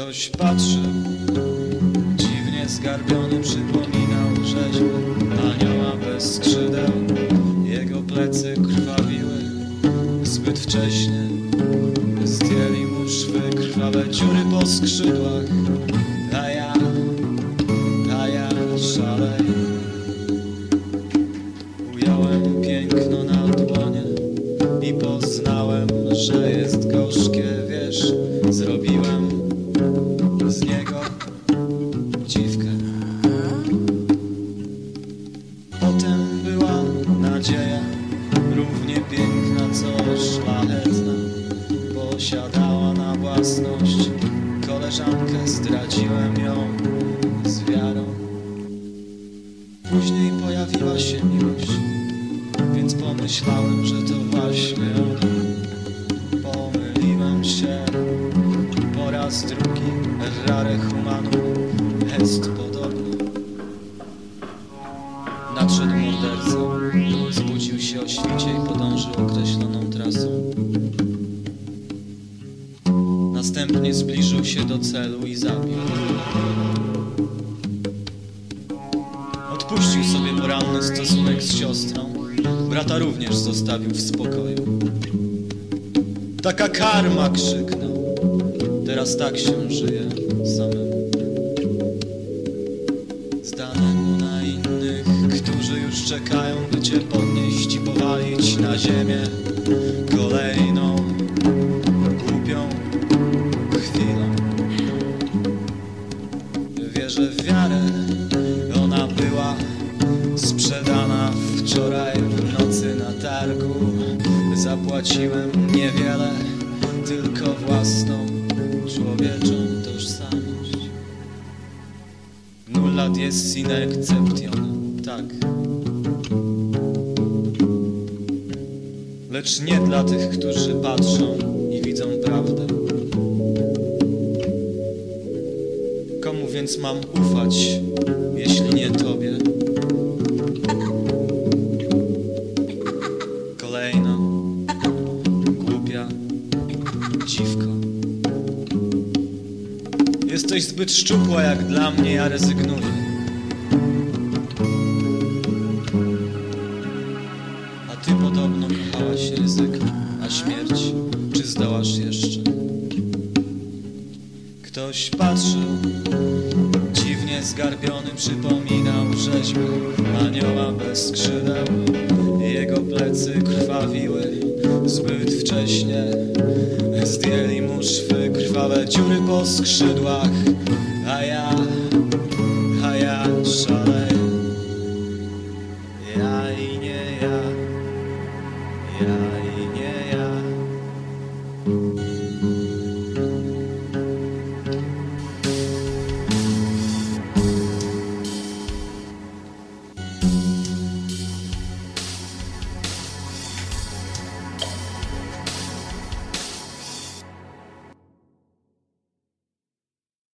Ktoś patrzył, dziwnie zgarbiony, przypominał rzeźbę anioła bez skrzydeł. Jego plecy krwawiły zbyt wcześnie, zdjęli mu szwy, krwawe dziury po skrzydłach, a ja, a ja szaleję. Ująłem piękno na dłonie i poznałem, że jest gorzkie, wiesz, zrobiłem Posiadała na własność koleżankę, zdradziłem ją z wiarą. Później pojawiła się miłość, więc pomyślałem, że to właśnie ona. Pomyliłem się po raz drugi, rare humanum est Następnie zbliżył się do celu i zabił. Odpuścił sobie moralny stosunek z siostrą. Brata również zostawił w spokoju. Taka karma krzyknął. Teraz tak się żyje samemu. Zdanemu na innych, którzy już czekają, by cię podnieść i powalić na ziemię kolejną Wierzę w wiarę, ona była sprzedana wczoraj w nocy na targu. Zapłaciłem niewiele, tylko własną człowieczą tożsamość. Nullat jest in exception, tak. Lecz nie dla tych, którzy patrzą więc mam ufać, jeśli nie Tobie? Kolejna głupia dziwko. Jesteś zbyt szczupła jak dla mnie, ja rezygnuję. A ty podobno kochałaś ryzyko, a śmierć czy zdołasz jeszcze? Ktoś patrzył, dziwnie zgarbiony, przypominał rzeźbę anioła bez skrzydeł. Jego plecy krwawiły zbyt wcześnie, zdjęli mu szwy, krwawe dziury po skrzydłach, a ja, a ja szalałem.